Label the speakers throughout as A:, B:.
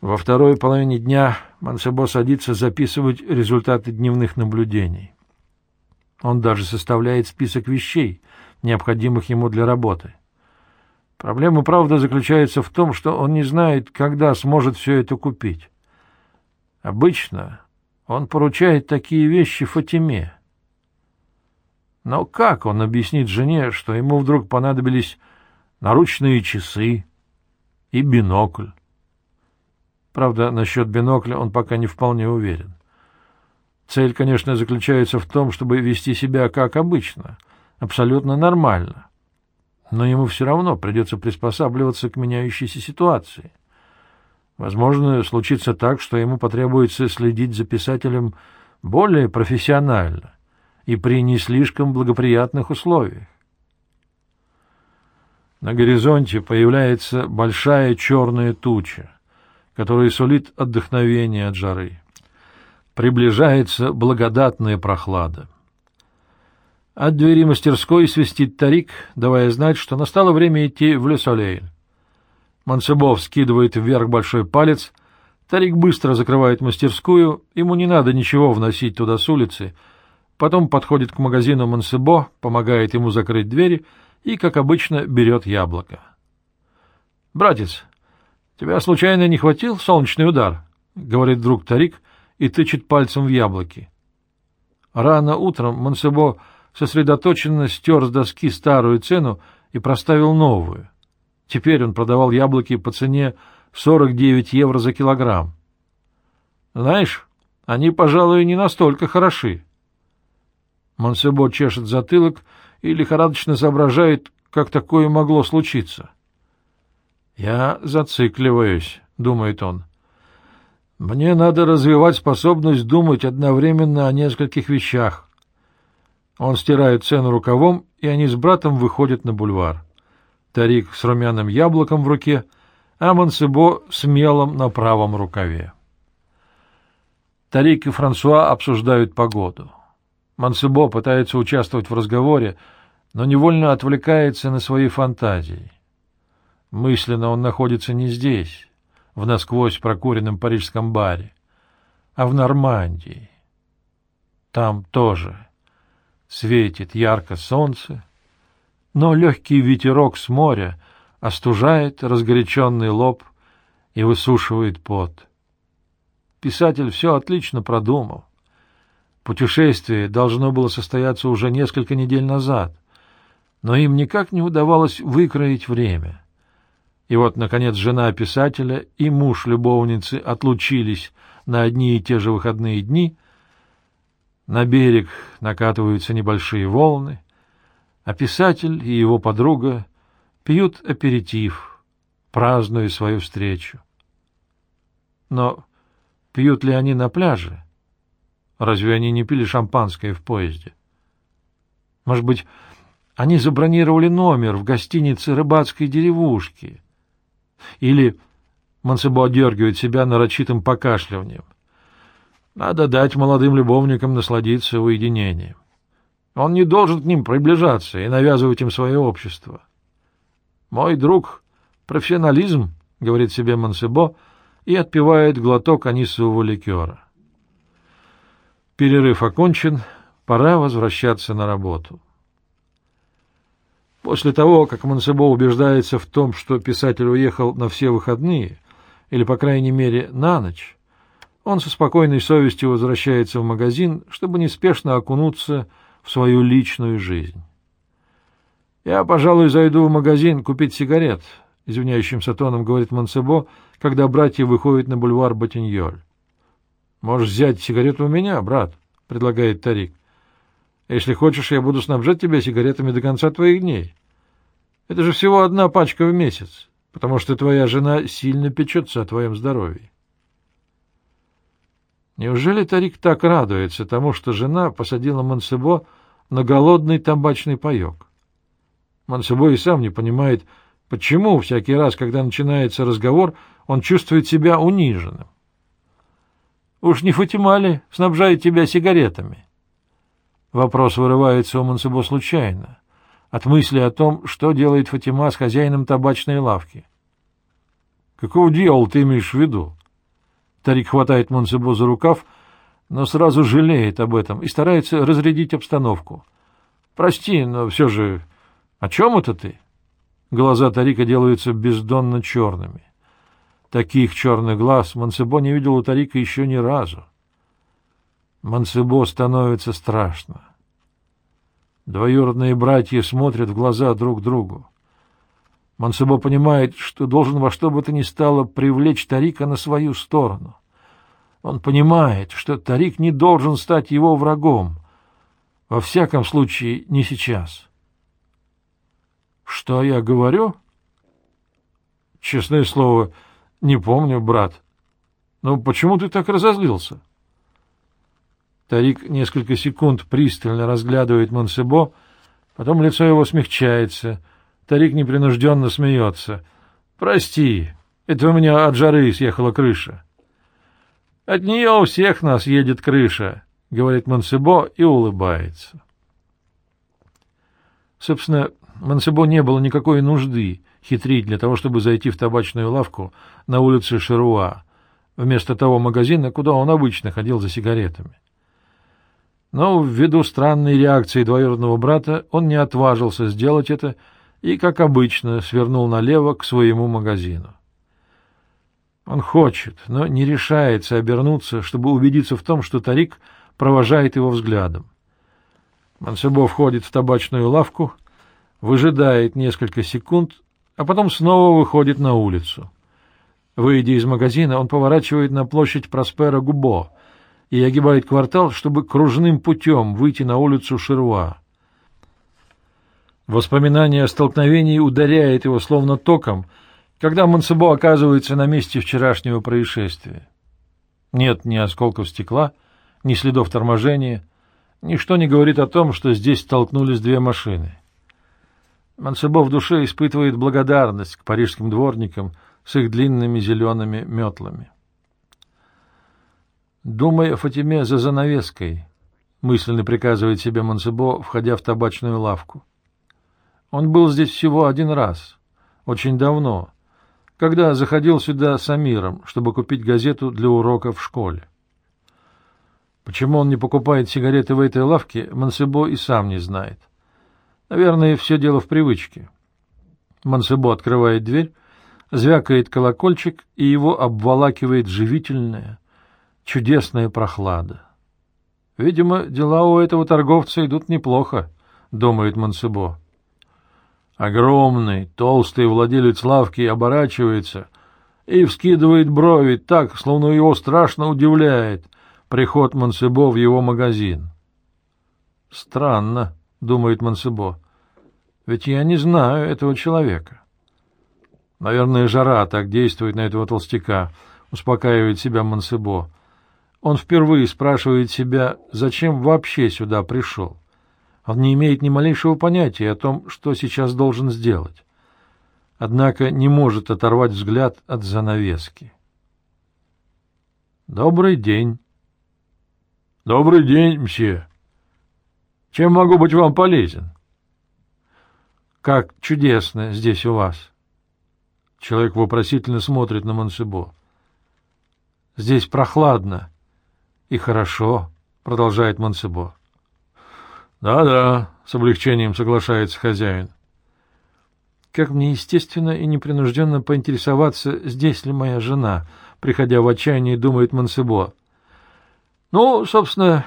A: Во второй половине дня Мансебо садится записывать результаты дневных наблюдений. Он даже составляет список вещей, необходимых ему для работы. Проблема, правда, заключается в том, что он не знает, когда сможет все это купить. Обычно он поручает такие вещи Фатиме. Но как он объяснит жене, что ему вдруг понадобились наручные часы и бинокль? Правда, насчет бинокля он пока не вполне уверен. Цель, конечно, заключается в том, чтобы вести себя как обычно, абсолютно нормально. Но ему все равно придется приспосабливаться к меняющейся ситуации. Возможно, случится так, что ему потребуется следить за писателем более профессионально и при не слишком благоприятных условиях. На горизонте появляется большая черная туча который сулит отдохновение от жары. Приближается благодатная прохлада. От двери мастерской свистит Тарик, давая знать, что настало время идти в Лесолейль. Мансебов скидывает вверх большой палец, Тарик быстро закрывает мастерскую, ему не надо ничего вносить туда с улицы, потом подходит к магазину Мансебо, помогает ему закрыть двери и, как обычно, берет яблоко. — Братец, Тебя случайно не хватил солнечный удар? — говорит друг Тарик и тычет пальцем в яблоки. Рано утром Монсебо сосредоточенно стер с доски старую цену и проставил новую. Теперь он продавал яблоки по цене 49 евро за килограмм. Знаешь, они, пожалуй, не настолько хороши. Монсебо чешет затылок и лихорадочно соображает, как такое могло случиться. — «Я зацикливаюсь», — думает он. «Мне надо развивать способность думать одновременно о нескольких вещах». Он стирает цену рукавом, и они с братом выходят на бульвар. Тарик с румяным яблоком в руке, а Мансебо с мелом на правом рукаве. Тарик и Франсуа обсуждают погоду. Мансебо пытается участвовать в разговоре, но невольно отвлекается на свои фантазии. Мысленно он находится не здесь, в насквозь прокуренном парижском баре, а в Нормандии. Там тоже светит ярко солнце, но легкий ветерок с моря остужает разгоряченный лоб и высушивает пот. Писатель все отлично продумал. Путешествие должно было состояться уже несколько недель назад, но им никак не удавалось выкроить время — и вот, наконец, жена писателя и муж любовницы отлучились на одни и те же выходные дни. На берег накатываются небольшие волны, а писатель и его подруга пьют аперитив, празднуя свою встречу. Но пьют ли они на пляже? Разве они не пили шампанское в поезде? Может быть, они забронировали номер в гостинице рыбацкой деревушки — или Мансебо дергивает себя нарочитым покашливанием. Надо дать молодым любовникам насладиться уединением. Он не должен к ним приближаться и навязывать им свое общество. «Мой друг — профессионализм», — говорит себе Мансебо, и отпивает глоток анисового ликера. Перерыв окончен, пора возвращаться на работу. После того, как Монсебо убеждается в том, что писатель уехал на все выходные, или, по крайней мере, на ночь, он со спокойной совестью возвращается в магазин, чтобы неспешно окунуться в свою личную жизнь. «Я, пожалуй, зайду в магазин купить сигарет», — извиняющимся тоном говорит Монсебо, когда братья выходят на бульвар Ботиньоль. «Можешь взять сигарету у меня, брат», — предлагает Тарик. Если хочешь, я буду снабжать тебя сигаретами до конца твоих дней. Это же всего одна пачка в месяц, потому что твоя жена сильно печется о твоем здоровье. Неужели Тарик так радуется тому, что жена посадила Мансебо на голодный табачный паек? Мансебо и сам не понимает, почему всякий раз, когда начинается разговор, он чувствует себя униженным. Уж не Фатима ли снабжает тебя сигаретами? Вопрос вырывается у Мансебо случайно, от мысли о том, что делает Фатима с хозяином табачной лавки. — Какого дьявола ты имеешь в виду? Тарик хватает Монсебо за рукав, но сразу жалеет об этом и старается разрядить обстановку. «Прости, но все же... О чем это ты?» Глаза Тарика делаются бездонно черными. Таких черных глаз Монсебо не видел у Тарика еще ни разу. Монсебо становится страшно. Двоюродные братья смотрят в глаза друг другу. Мансебо понимает, что должен во что бы то ни стало привлечь Тарика на свою сторону. Он понимает, что Тарик не должен стать его врагом. Во всяком случае, не сейчас. Что я говорю? Честное слово, не помню, брат. Но почему ты так разозлился? Тарик несколько секунд пристально разглядывает Монсебо, потом лицо его смягчается. Тарик непринужденно смеется. «Прости, это у меня от жары съехала крыша». «От нее у всех нас едет крыша», — говорит Монсебо и улыбается. Собственно, Монсебо не было никакой нужды хитрить для того, чтобы зайти в табачную лавку на улице Шеруа, вместо того магазина, куда он обычно ходил за сигаретами. Но ввиду странной реакции двоюродного брата он не отважился сделать это и, как обычно, свернул налево к своему магазину. Он хочет, но не решается обернуться, чтобы убедиться в том, что Тарик провожает его взглядом. Мансебо входит в табачную лавку, выжидает несколько секунд, а потом снова выходит на улицу. Выйдя из магазина, он поворачивает на площадь Проспера Губо — и огибает квартал, чтобы кружным путем выйти на улицу Шируа. Воспоминание о столкновении ударяет его словно током, когда Монсебо оказывается на месте вчерашнего происшествия. Нет ни осколков стекла, ни следов торможения, ничто не говорит о том, что здесь столкнулись две машины. Монсебо в душе испытывает благодарность к парижским дворникам с их длинными зелеными метлами. «Думай о Фатиме за занавеской», — мысленно приказывает себе Монсебо, входя в табачную лавку. Он был здесь всего один раз, очень давно, когда заходил сюда с Амиром, чтобы купить газету для урока в школе. Почему он не покупает сигареты в этой лавке, Монсебо и сам не знает. Наверное, все дело в привычке. Монсебо открывает дверь, звякает колокольчик, и его обволакивает живительная, чудесная прохлада. Видимо, дела у этого торговца идут неплохо, думает Мансебо. Огромный, толстый владелец лавки оборачивается и вскидывает брови так, словно его страшно удивляет приход Мансебо в его магазин. Странно, думает Мансебо, ведь я не знаю этого человека. Наверное, жара так действует на этого толстяка, успокаивает себя Мансебо. Он впервые спрашивает себя, зачем вообще сюда пришел. Он не имеет ни малейшего понятия о том, что сейчас должен сделать. Однако не может оторвать взгляд от занавески. «Добрый день». «Добрый день, мсье. Чем могу быть вам полезен?» «Как чудесно здесь у вас!» Человек вопросительно смотрит на Монсебо. «Здесь прохладно». — И хорошо, — продолжает Монсебо. «Да, — Да-да, — с облегчением соглашается хозяин. Как мне естественно и непринужденно поинтересоваться, здесь ли моя жена, приходя в отчаяние, думает Монсебо. Ну, собственно,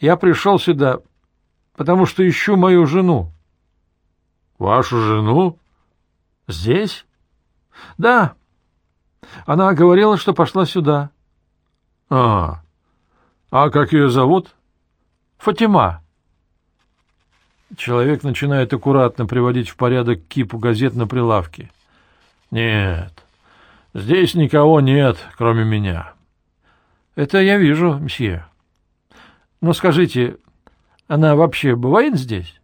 A: я пришел сюда, потому что ищу мою жену. — Вашу жену? — Здесь? — Да. Она говорила, что пошла сюда. — А, а как ее зовут? Фатима. Человек начинает аккуратно приводить в порядок кипу газет на прилавке. Нет, здесь никого нет, кроме меня. Это я вижу, мсье. Но скажите, она вообще бывает здесь?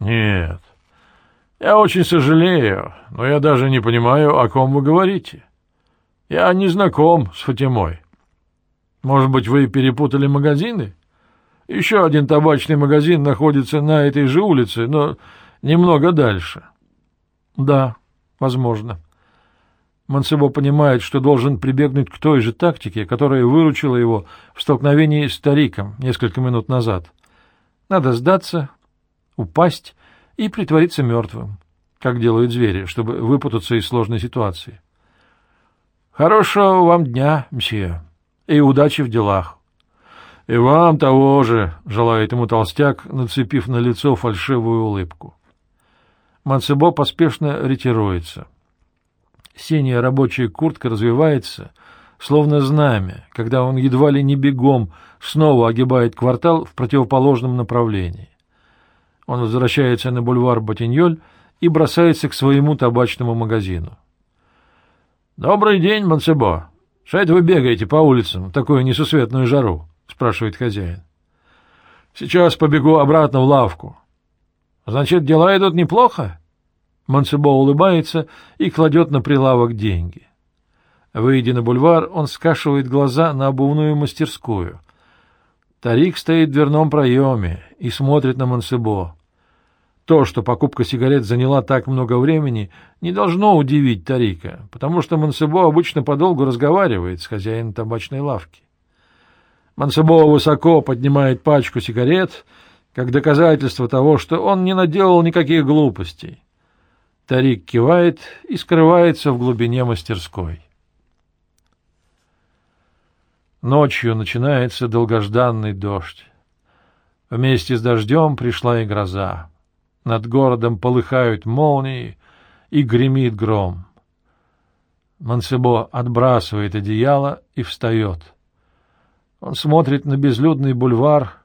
A: Нет. Я очень сожалею, но я даже не понимаю, о ком вы говорите. Я не знаком с Фатимой. Может быть, вы перепутали магазины? Еще один табачный магазин находится на этой же улице, но немного дальше. Да, возможно. Мансебо понимает, что должен прибегнуть к той же тактике, которая выручила его в столкновении с стариком несколько минут назад. Надо сдаться, упасть и притвориться мертвым, как делают звери, чтобы выпутаться из сложной ситуации. «Хорошего вам дня, мсье, и удачи в делах». «И вам того же», — желает ему толстяк, нацепив на лицо фальшивую улыбку. Мансебо поспешно ретируется — Синяя рабочая куртка развивается, словно знамя, когда он едва ли не бегом снова огибает квартал в противоположном направлении. Он возвращается на бульвар Ботиньоль и бросается к своему табачному магазину. — Добрый день, Монсебо. Это вы бегаете по улицам в такую несусветную жару? — спрашивает хозяин. — Сейчас побегу обратно в лавку. — Значит, дела идут неплохо? Монсебо улыбается и кладет на прилавок деньги. Выйдя на бульвар, он скашивает глаза на обувную мастерскую. Тарик стоит в дверном проеме и смотрит на Монсебо. То, что покупка сигарет заняла так много времени, не должно удивить Тарика, потому что Монсебо обычно подолгу разговаривает с хозяином табачной лавки. Монсебо высоко поднимает пачку сигарет, как доказательство того, что он не наделал никаких глупостей. Тарик кивает и скрывается в глубине мастерской. Ночью начинается долгожданный дождь. Вместе с дождем пришла и гроза. Над городом полыхают молнии и гремит гром. Мансебо отбрасывает одеяло и встает. Он смотрит на безлюдный бульвар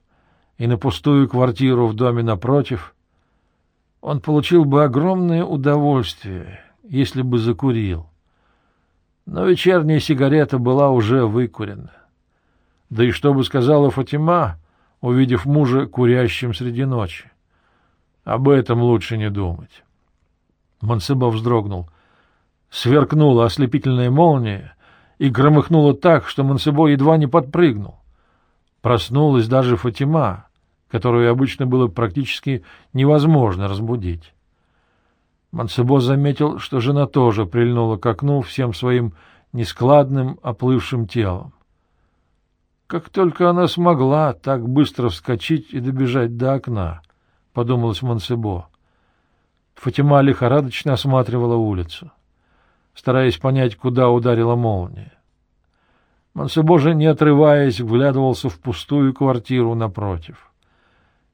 A: и на пустую квартиру в доме напротив — он получил бы огромное удовольствие, если бы закурил. Но вечерняя сигарета была уже выкурена. Да и что бы сказала Фатима, увидев мужа курящим среди ночи? Об этом лучше не думать. Мансеба вздрогнул. Сверкнула ослепительная молния и громыхнула так, что Мансебо едва не подпрыгнул. Проснулась даже Фатима, которую обычно было практически невозможно разбудить. Мансебо заметил, что жена тоже прильнула к окну всем своим нескладным, оплывшим телом. Как только она смогла так быстро вскочить и добежать до окна, — подумалось Мансебо. Фатима лихорадочно осматривала улицу, стараясь понять, куда ударила молния. Мансебо же, не отрываясь, вглядывался в пустую квартиру напротив.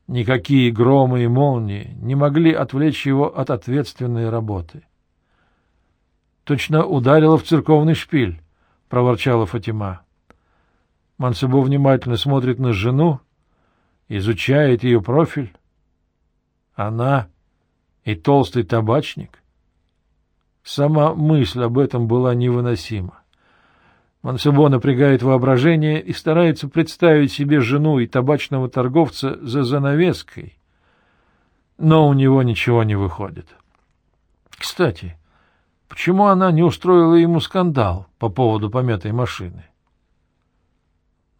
A: Никакие громы и молнии не могли отвлечь его от ответственной работы. «Точно ударила в церковный шпиль», — проворчала Фатима. Мансебо внимательно смотрит на жену, изучает ее профиль. Она и толстый табачник. Сама мысль об этом была невыносима. Мансебо напрягает воображение и старается представить себе жену и табачного торговца за занавеской, но у него ничего не выходит. Кстати, почему она не устроила ему скандал по поводу помятой машины?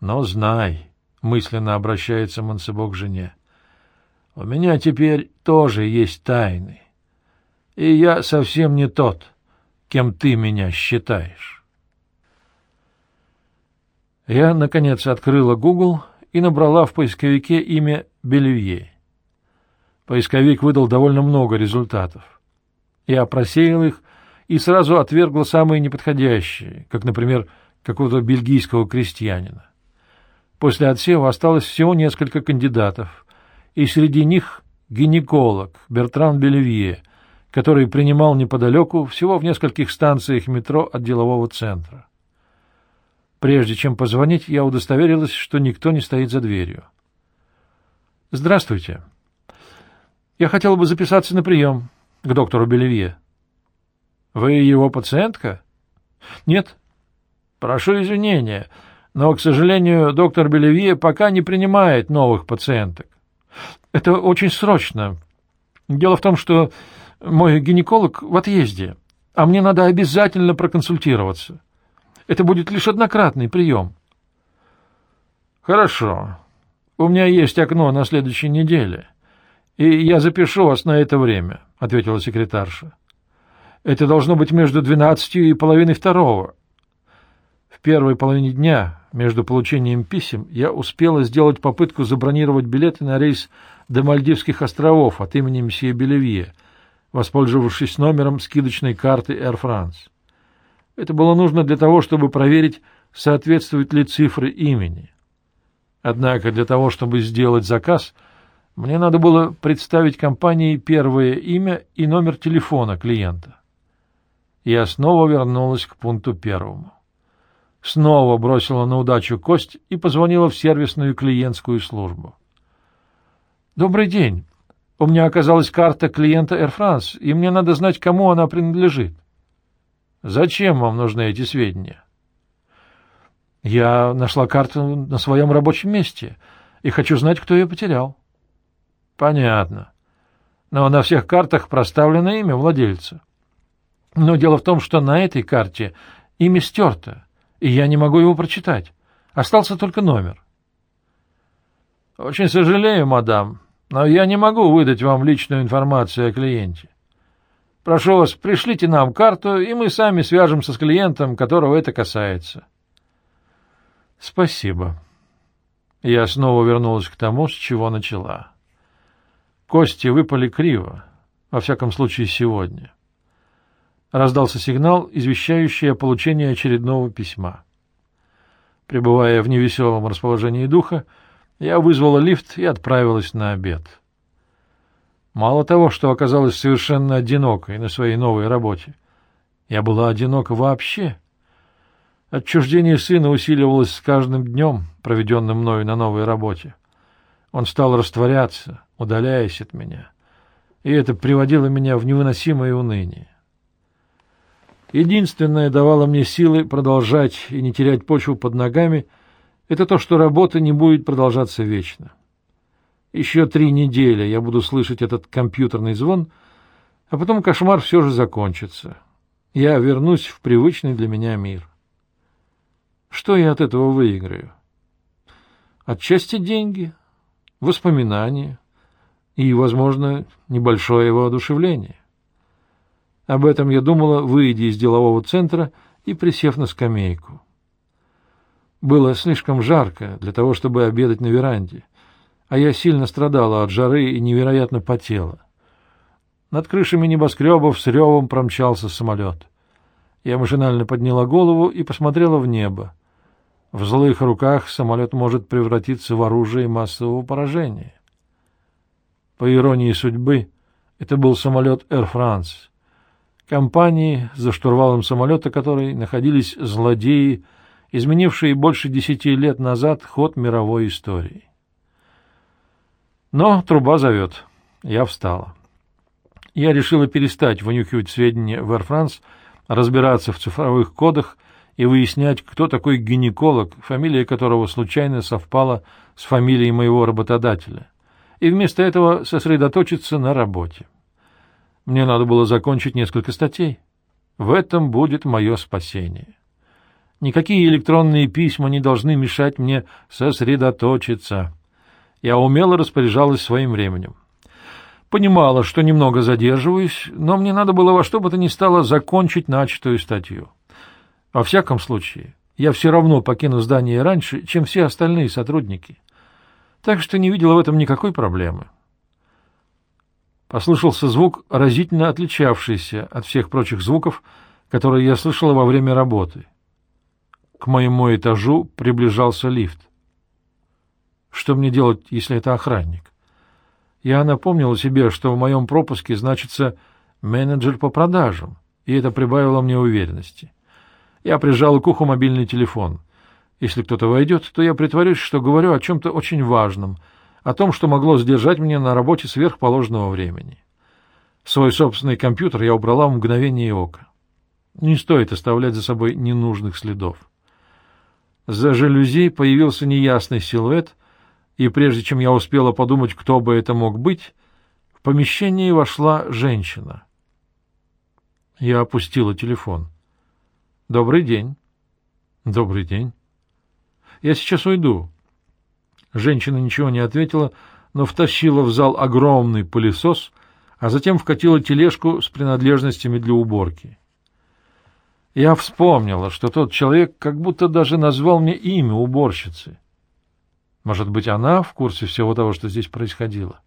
A: Но знай, мысленно обращается Мансебо к жене, у меня теперь тоже есть тайны, и я совсем не тот, кем ты меня считаешь. Я, наконец, открыла Google и набрала в поисковике имя Бельвье. Поисковик выдал довольно много результатов. Я просеял их и сразу отвергла самые неподходящие, как, например, какого-то бельгийского крестьянина. После отсева осталось всего несколько кандидатов, и среди них гинеколог Бертран Бельвье, который принимал неподалеку, всего в нескольких станциях метро от делового центра. Прежде чем позвонить, я удостоверилась, что никто не стоит за дверью. — Здравствуйте. Я хотела бы записаться на прием к доктору Белевье. — Вы его пациентка? — Нет. — Прошу извинения, но, к сожалению, доктор Белевье пока не принимает новых пациенток. — Это очень срочно. Дело в том, что мой гинеколог в отъезде, а мне надо обязательно проконсультироваться. — это будет лишь однократный прием. Хорошо. У меня есть окно на следующей неделе, и я запишу вас на это время, — ответила секретарша. Это должно быть между двенадцатью и половиной второго. В первой половине дня, между получением писем, я успела сделать попытку забронировать билеты на рейс до Мальдивских островов от имени мсье Белевье, воспользовавшись номером скидочной карты Air France. Это было нужно для того, чтобы проверить, соответствуют ли цифры имени. Однако для того, чтобы сделать заказ, мне надо было представить компании первое имя и номер телефона клиента. Я снова вернулась к пункту первому. Снова бросила на удачу кость и позвонила в сервисную клиентскую службу. «Добрый день. У меня оказалась карта клиента Air France, и мне надо знать, кому она принадлежит». «Зачем вам нужны эти сведения?» «Я нашла карту на своем рабочем месте и хочу знать, кто ее потерял». «Понятно. Но на всех картах проставлено имя владельца. Но дело в том, что на этой карте имя стерто, и я не могу его прочитать. Остался только номер». «Очень сожалею, мадам, но я не могу выдать вам личную информацию о клиенте. Прошу вас, пришлите нам карту, и мы сами свяжемся с клиентом, которого это касается. Спасибо. Я снова вернулась к тому, с чего начала. Кости выпали криво, во всяком случае сегодня. Раздался сигнал, извещающий о получении очередного письма. Пребывая в невеселом расположении духа, я вызвала лифт и отправилась на обед. Мало того, что оказалась совершенно одинокой на своей новой работе, я была одинока вообще. Отчуждение сына усиливалось с каждым днем, проведенным мною на новой работе. Он стал растворяться, удаляясь от меня, и это приводило меня в невыносимое уныние. Единственное давало мне силы продолжать и не терять почву под ногами — это то, что работа не будет продолжаться вечно. Еще три недели я буду слышать этот компьютерный звон, а потом кошмар все же закончится. Я вернусь в привычный для меня мир. Что я от этого выиграю? Отчасти деньги, воспоминания и, возможно, небольшое воодушевление. Об этом я думала, выйдя из делового центра и присев на скамейку. Было слишком жарко для того, чтобы обедать на веранде, а я сильно страдала от жары и невероятно потела. Над крышами небоскребов с ревом промчался самолет. Я машинально подняла голову и посмотрела в небо. В злых руках самолет может превратиться в оружие массового поражения. По иронии судьбы, это был самолет Air France, компании, за штурвалом самолета которой находились злодеи, изменившие больше десяти лет назад ход мировой истории. Но труба зовет. Я встала. Я решила перестать вынюхивать сведения в Air France, разбираться в цифровых кодах и выяснять, кто такой гинеколог, фамилия которого случайно совпала с фамилией моего работодателя, и вместо этого сосредоточиться на работе. Мне надо было закончить несколько статей. В этом будет мое спасение. Никакие электронные письма не должны мешать мне сосредоточиться. Я умело распоряжалась своим временем. Понимала, что немного задерживаюсь, но мне надо было во что бы то ни стало закончить начатую статью. Во всяком случае, я все равно покину здание раньше, чем все остальные сотрудники. Так что не видела в этом никакой проблемы. Послышался звук, разительно отличавшийся от всех прочих звуков, которые я слышала во время работы — к моему этажу приближался лифт. Что мне делать, если это охранник? Я напомнила себе, что в моем пропуске значится «менеджер по продажам», и это прибавило мне уверенности. Я прижал к уху мобильный телефон. Если кто-то войдет, то я притворюсь, что говорю о чем-то очень важном, о том, что могло сдержать меня на работе сверхположенного времени. Свой собственный компьютер я убрала в мгновение ока. Не стоит оставлять за собой ненужных следов. За жалюзи появился неясный силуэт, и прежде чем я успела подумать, кто бы это мог быть, в помещение вошла женщина. Я опустила телефон. «Добрый день». «Добрый день». «Я сейчас уйду». Женщина ничего не ответила, но втащила в зал огромный пылесос, а затем вкатила тележку с принадлежностями для уборки. Я вспомнила, что тот человек как будто даже назвал мне имя уборщицы. Может быть, она в курсе всего того, что здесь происходило?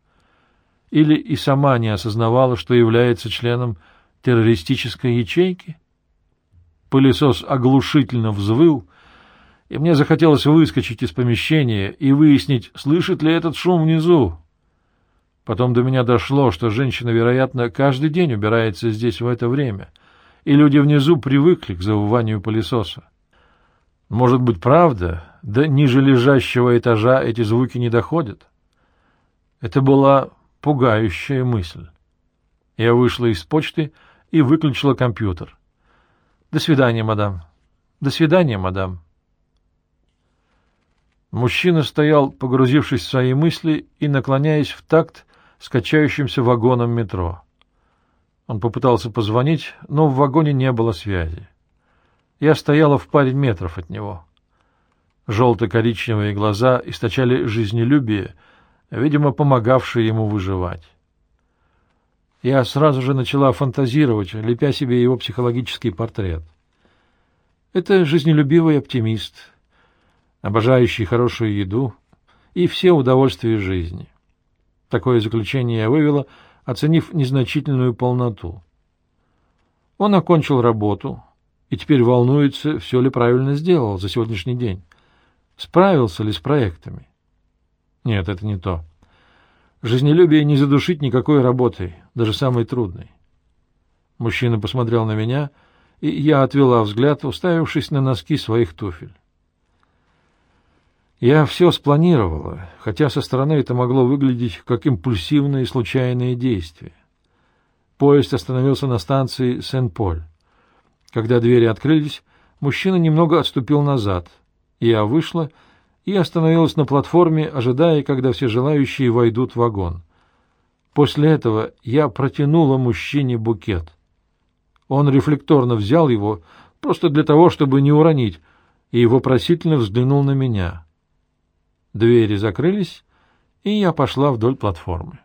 A: Или и сама не осознавала, что является членом террористической ячейки? Пылесос оглушительно взвыл, и мне захотелось выскочить из помещения и выяснить, слышит ли этот шум внизу. Потом до меня дошло, что женщина, вероятно, каждый день убирается здесь в это время, и люди внизу привыкли к завыванию пылесоса. Может быть, правда, да ниже лежащего этажа эти звуки не доходят? Это была пугающая мысль. Я вышла из почты и выключила компьютер. До свидания, мадам. До свидания, мадам. Мужчина стоял, погрузившись в свои мысли и наклоняясь в такт с качающимся вагоном метро. Он попытался позвонить, но в вагоне не было связи. Я стояла в паре метров от него. Желто-коричневые глаза источали жизнелюбие, видимо, помогавшее ему выживать. Я сразу же начала фантазировать, лепя себе его психологический портрет. Это жизнелюбивый оптимист, обожающий хорошую еду и все удовольствия жизни. Такое заключение я вывела, оценив незначительную полноту. Он окончил работу и теперь волнуется, все ли правильно сделал за сегодняшний день. Справился ли с проектами? Нет, это не то. Жизнелюбие не задушить никакой работой, даже самой трудной. Мужчина посмотрел на меня, и я отвела взгляд, уставившись на носки своих туфель. Я все спланировала, хотя со стороны это могло выглядеть как импульсивное и случайное действие. Поезд остановился на станции Сен-Поль. Когда двери открылись, мужчина немного отступил назад. Я вышла и остановилась на платформе, ожидая, когда все желающие войдут в вагон. После этого я протянула мужчине букет. Он рефлекторно взял его, просто для того, чтобы не уронить, и вопросительно взглянул на меня. Двери закрылись, и я пошла вдоль платформы.